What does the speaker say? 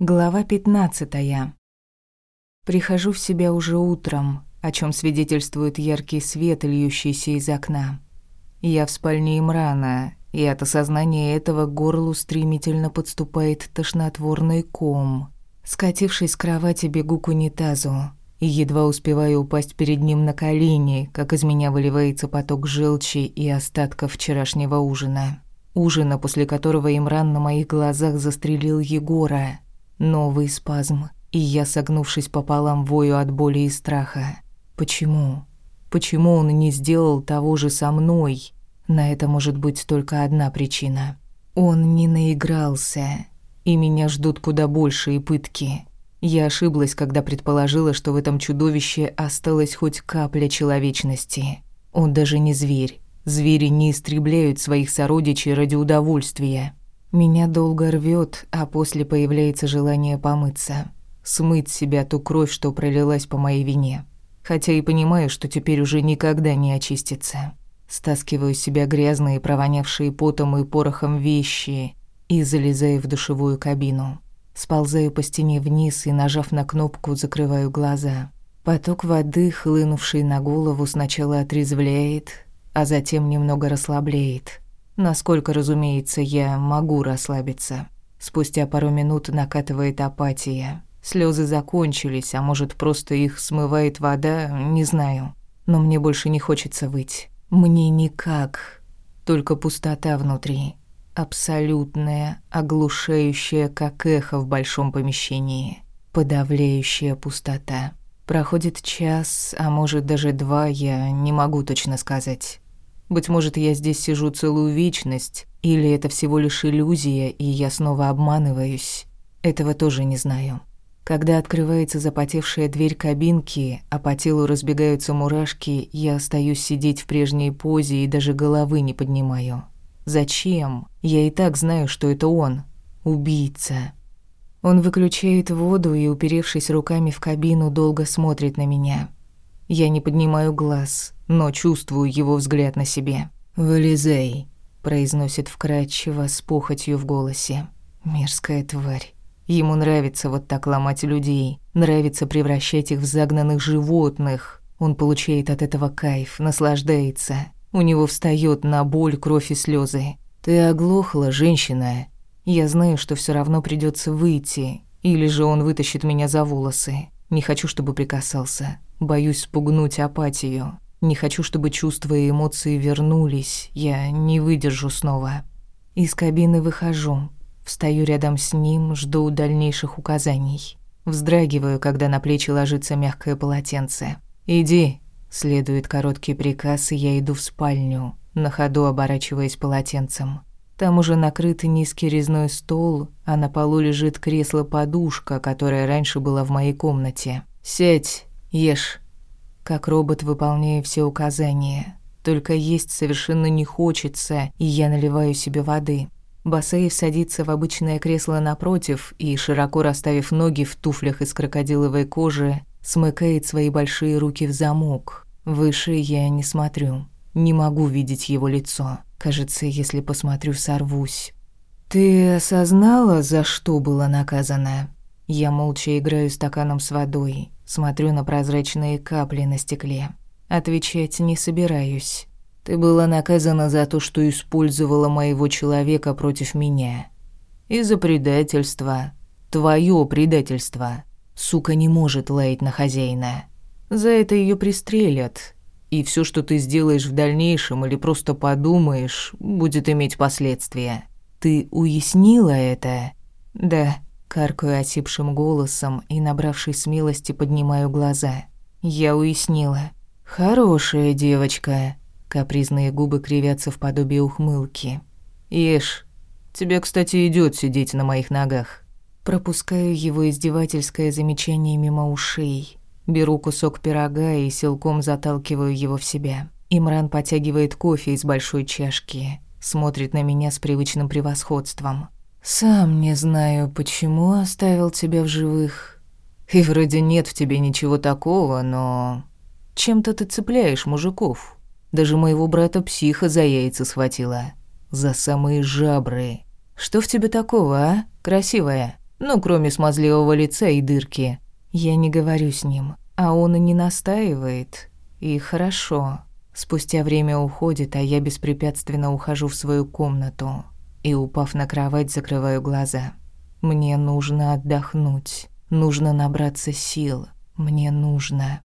Глава 15. Прихожу в себя уже утром, о чем свидетельствует яркий свет, льющийся из окна. Я в спальне Имрана, и от осознания этого к горлу стремительно подступает тошнотворный ком. Скатившись с кровати, бегу к унитазу и едва успеваю упасть перед ним на колени, как из меня выливается поток желчи и остатков вчерашнего ужина. Ужина, после которого Имран на моих глазах застрелил Егора. Новый спазм, и я, согнувшись пополам, вою от боли и страха. Почему? Почему он не сделал того же со мной? На это может быть только одна причина. Он не наигрался, и меня ждут куда большие пытки. Я ошиблась, когда предположила, что в этом чудовище осталась хоть капля человечности. Он даже не зверь. Звери не истребляют своих сородичей ради удовольствия. Меня долго рвет, а после появляется желание помыться. Смыть себя ту кровь, что пролилась по моей вине. Хотя и понимаю, что теперь уже никогда не очистится. Стаскиваю с себя грязные, провонявшие потом и порохом вещи и залезаю в душевую кабину. Сползаю по стене вниз и, нажав на кнопку, закрываю глаза. Поток воды, хлынувший на голову, сначала отрезвляет, а затем немного расслабляет. Насколько, разумеется, я могу расслабиться. Спустя пару минут накатывает апатия. Слезы закончились, а может, просто их смывает вода, не знаю. Но мне больше не хочется выть. Мне никак. Только пустота внутри. Абсолютная, оглушающая, как эхо в большом помещении. Подавляющая пустота. Проходит час, а может даже два, я не могу точно сказать. Быть может, я здесь сижу целую вечность, или это всего лишь иллюзия, и я снова обманываюсь. Этого тоже не знаю. Когда открывается запотевшая дверь кабинки, а по телу разбегаются мурашки, я остаюсь сидеть в прежней позе и даже головы не поднимаю. Зачем? Я и так знаю, что это он. Убийца. Он выключает воду и, уперевшись руками в кабину, долго смотрит на меня. Я не поднимаю глаз но чувствую его взгляд на себе. «Вылезай», — произносит вкрадчиво с похотью в голосе. Мерзкая тварь. Ему нравится вот так ломать людей, нравится превращать их в загнанных животных. Он получает от этого кайф, наслаждается. У него встает на боль, кровь и слезы. «Ты оглохла, женщина. Я знаю, что все равно придется выйти, или же он вытащит меня за волосы. Не хочу, чтобы прикасался. Боюсь спугнуть апатию. Не хочу, чтобы чувства и эмоции вернулись. Я не выдержу снова. Из кабины выхожу. Встаю рядом с ним, жду дальнейших указаний. Вздрагиваю, когда на плечи ложится мягкое полотенце. «Иди», — следует короткий приказ, и я иду в спальню, на ходу оборачиваясь полотенцем. Там уже накрыт низкий резной стол, а на полу лежит кресло-подушка, которое раньше было в моей комнате. «Сядь, ешь», как робот выполняю все указания. Только есть совершенно не хочется, и я наливаю себе воды. Басеев садится в обычное кресло напротив и, широко расставив ноги в туфлях из крокодиловой кожи, смыкает свои большие руки в замок. Выше я не смотрю. Не могу видеть его лицо. Кажется, если посмотрю, сорвусь. «Ты осознала, за что была наказана?» Я молча играю стаканом с водой. Смотрю на прозрачные капли на стекле. Отвечать не собираюсь. Ты была наказана за то, что использовала моего человека против меня. Из-за предательства. Твоё предательство. Сука не может лаять на хозяина. За это её пристрелят. И всё, что ты сделаешь в дальнейшем или просто подумаешь, будет иметь последствия. Ты уяснила это? Да. Каркаю осипшим голосом и, набравшись смелости, поднимаю глаза. Я уяснила. «Хорошая девочка». Капризные губы кривятся в подобие ухмылки. «Ешь. Тебе, кстати, идёт сидеть на моих ногах». Пропускаю его издевательское замечание мимо ушей. Беру кусок пирога и силком заталкиваю его в себя. Имран потягивает кофе из большой чашки. Смотрит на меня с привычным превосходством. «Сам не знаю, почему оставил тебя в живых. И вроде нет в тебе ничего такого, но... Чем-то ты цепляешь мужиков. Даже моего брата-психа за яйца схватила. За самые жабры. Что в тебе такого, а, красивая?» Ну, кроме смазливого лица и дырки. Я не говорю с ним, а он и не настаивает. И хорошо. Спустя время уходит, а я беспрепятственно ухожу в свою комнату и, упав на кровать, закрываю глаза. Мне нужно отдохнуть, нужно набраться сил, мне нужно...